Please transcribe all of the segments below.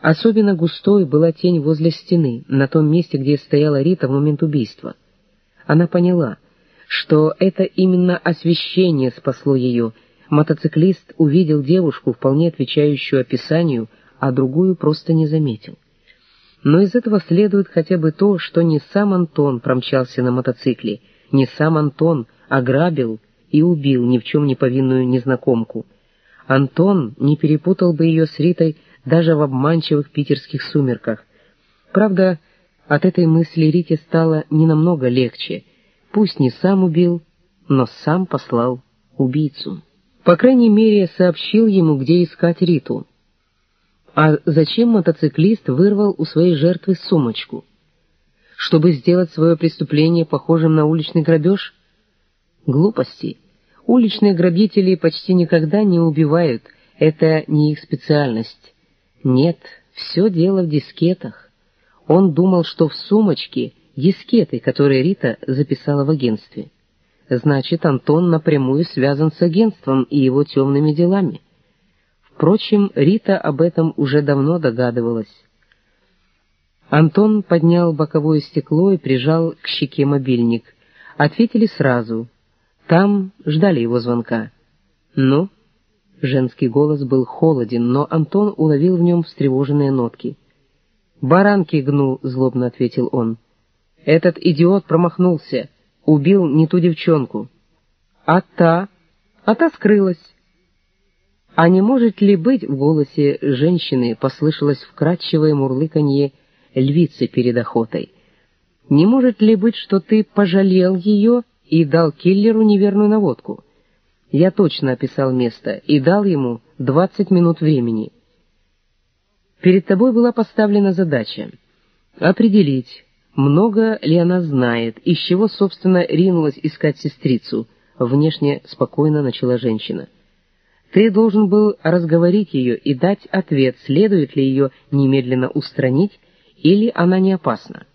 Особенно густой была тень возле стены, на том месте, где стояла Рита в момент убийства. Она поняла, что это именно освещение спасло ее. Мотоциклист увидел девушку, вполне отвечающую описанию, а другую просто не заметил. Но из этого следует хотя бы то, что не сам Антон промчался на мотоцикле, не сам Антон ограбил и убил ни в чем не повинную незнакомку. Антон не перепутал бы ее с Ритой даже в обманчивых питерских сумерках. Правда, от этой мысли Рите стало не намного легче. Пусть не сам убил, но сам послал убийцу. По крайней мере, сообщил ему, где искать Риту. А зачем мотоциклист вырвал у своей жертвы сумочку? Чтобы сделать свое преступление похожим на уличный грабеж? Глупости. Уличные грабители почти никогда не убивают, это не их специальность. Нет, все дело в дискетах. Он думал, что в сумочке дискеты, которые Рита записала в агентстве. Значит, Антон напрямую связан с агентством и его темными делами. Впрочем, Рита об этом уже давно догадывалась. Антон поднял боковое стекло и прижал к щеке мобильник. Ответили сразу. Там ждали его звонка. «Ну?» Женский голос был холоден, но Антон уловил в нем встревоженные нотки. «Баранки гну», — злобно ответил он. «Этот идиот промахнулся, убил не ту девчонку. А та? А та скрылась». А не может ли быть в голосе женщины послышалось вкрадчивое мурлыканье львицы перед охотой? Не может ли быть, что ты пожалел ее и дал киллеру неверную наводку?» Я точно описал место и дал ему 20 минут времени. Перед тобой была поставлена задача определить, много ли она знает, из чего, собственно, ринулась искать сестрицу, внешне спокойно начала женщина. Ты должен был разговорить ее и дать ответ, следует ли ее немедленно устранить или она не опасна.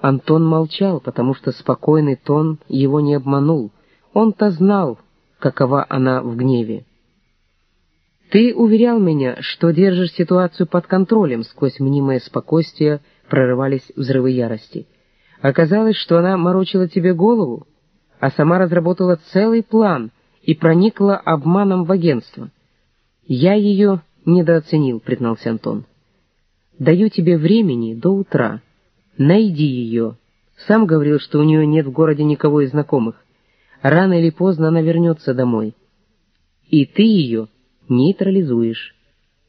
Антон молчал, потому что спокойный тон его не обманул. Он-то знал, какова она в гневе. «Ты уверял меня, что держишь ситуацию под контролем», сквозь мнимое спокойствие прорывались взрывы ярости. «Оказалось, что она морочила тебе голову, а сама разработала целый план и проникла обманом в агентство. Я ее недооценил», — признался Антон. «Даю тебе времени до утра. Найди ее. Сам говорил, что у нее нет в городе никого из знакомых. Рано или поздно она вернется домой. И ты ее нейтрализуешь.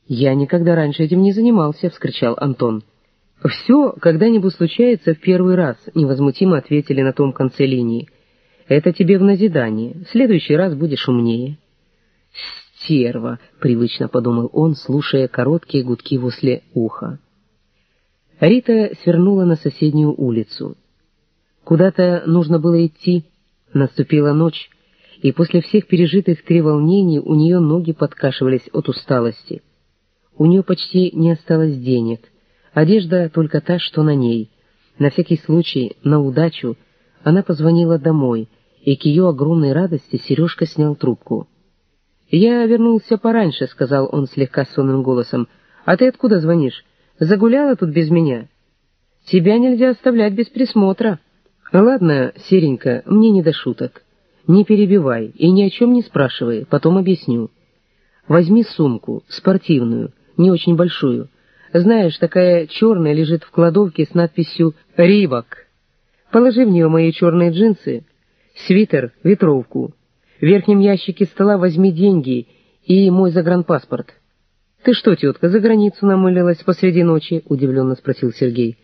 «Я никогда раньше этим не занимался», — вскричал Антон. «Все когда-нибудь случается в первый раз», — невозмутимо ответили на том конце линии. «Это тебе в назидание. В следующий раз будешь умнее». «Стерва», — привычно подумал он, слушая короткие гудки возле уха. Рита свернула на соседнюю улицу. Куда-то нужно было идти, Наступила ночь, и после всех пережитых треволнений у нее ноги подкашивались от усталости. У нее почти не осталось денег, одежда только та, что на ней. На всякий случай, на удачу, она позвонила домой, и к ее огромной радости Сережка снял трубку. «Я вернулся пораньше», — сказал он слегка сонным голосом. «А ты откуда звонишь? Загуляла тут без меня?» «Тебя нельзя оставлять без присмотра». «Ладно, Серенька, мне не до шуток. Не перебивай и ни о чем не спрашивай, потом объясню. Возьми сумку, спортивную, не очень большую. Знаешь, такая черная лежит в кладовке с надписью «Рибок». Положи в нее мои черные джинсы, свитер, ветровку. В верхнем ящике стола возьми деньги и мой загранпаспорт. «Ты что, тетка, за границу намылилась посреди ночи?» — удивленно спросил Сергей.